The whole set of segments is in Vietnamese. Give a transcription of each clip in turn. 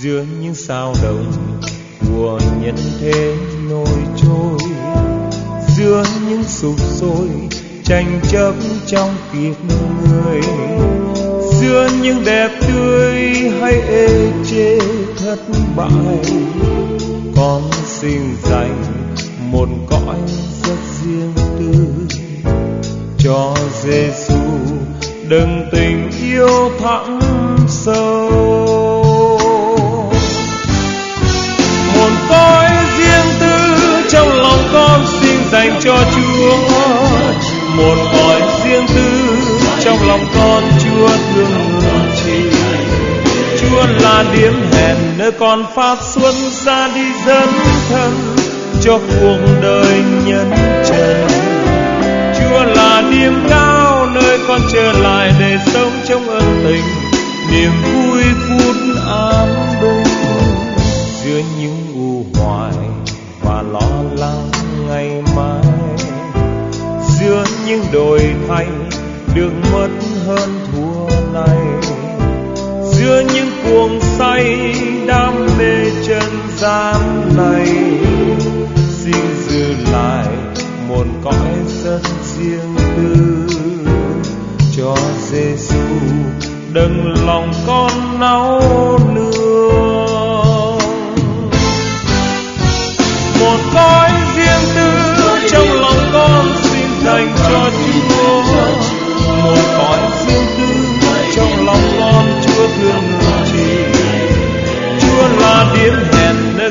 giữa những sao đồng mùa nhân thế nổi trôi. Giữa những sụp sôi tranh chấp trong kiếp người. Giữa những đẹp tươi hay ê chê thất bại. Con xin dành một cõi rất riêng tư cho Giêsu đừng tình yêu thẳng sâu trong lòng con Chúa thương chỉ. Chúa là điểm hẹn, nơi con phát xuân ra đi dấn thân cho cuộc đời nhân trần Chúa là điểm cao, nơi con trở lại để sống trong ân tình, niềm vui phút an bình. Giữa những u hoài và lo lắng ngày mai, giữa những đồi thay được mất hơn thua này giữa những cuồng say, đam mê chân gian này, xin giữ lại một cõi rất riêng tư. Cho Giêsu đừng lòng con náo nương. Một cõi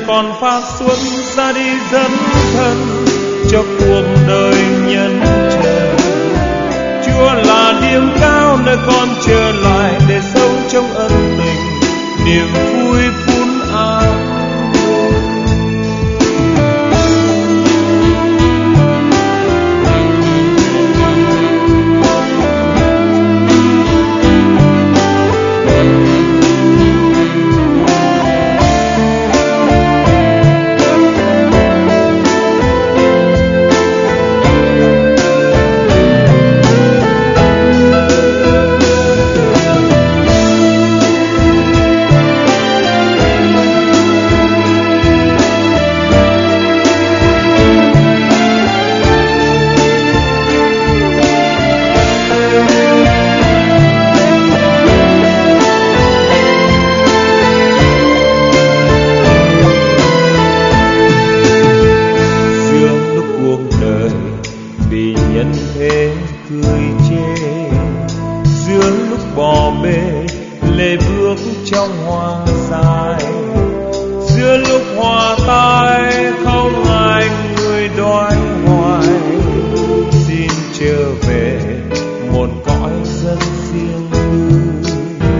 còn pha con phát xuất ra đi dấn thân cho cuộc đời nhân trần. Chúa là điểm cao nơi con lê bước trong hoang dài giữa lúc hòa tai, không ai người đoái hoài. Xin trở về một cõi dân riêng. Tư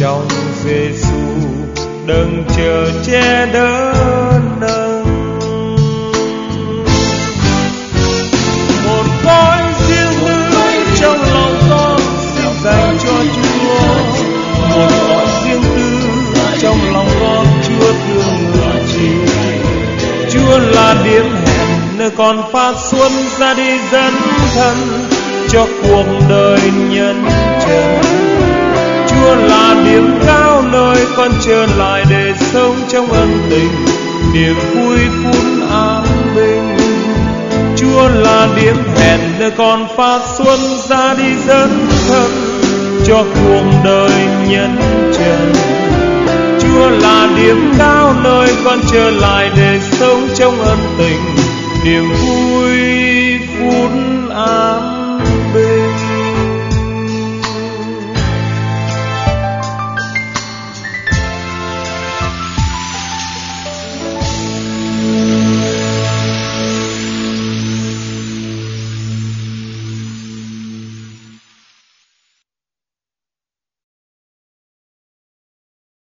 trong Giêsu đừng chờ che đỡ còn con phát xuân ra đi dân thân cho cuộc đời nhân trần Chúa là điểm cao nơi con trở lại để sống trong ân tình, niềm vui phút an bình. Chúa là điểm hẹn nơi con phát xuân ra đi dân thân cho cuộc đời nhân trần Chúa là điểm cao nơi con trở lại để sống trong ân tình niềm vui phút an